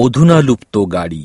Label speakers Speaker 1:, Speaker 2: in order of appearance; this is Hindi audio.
Speaker 1: অধুনা লুপ্ত গাড়ি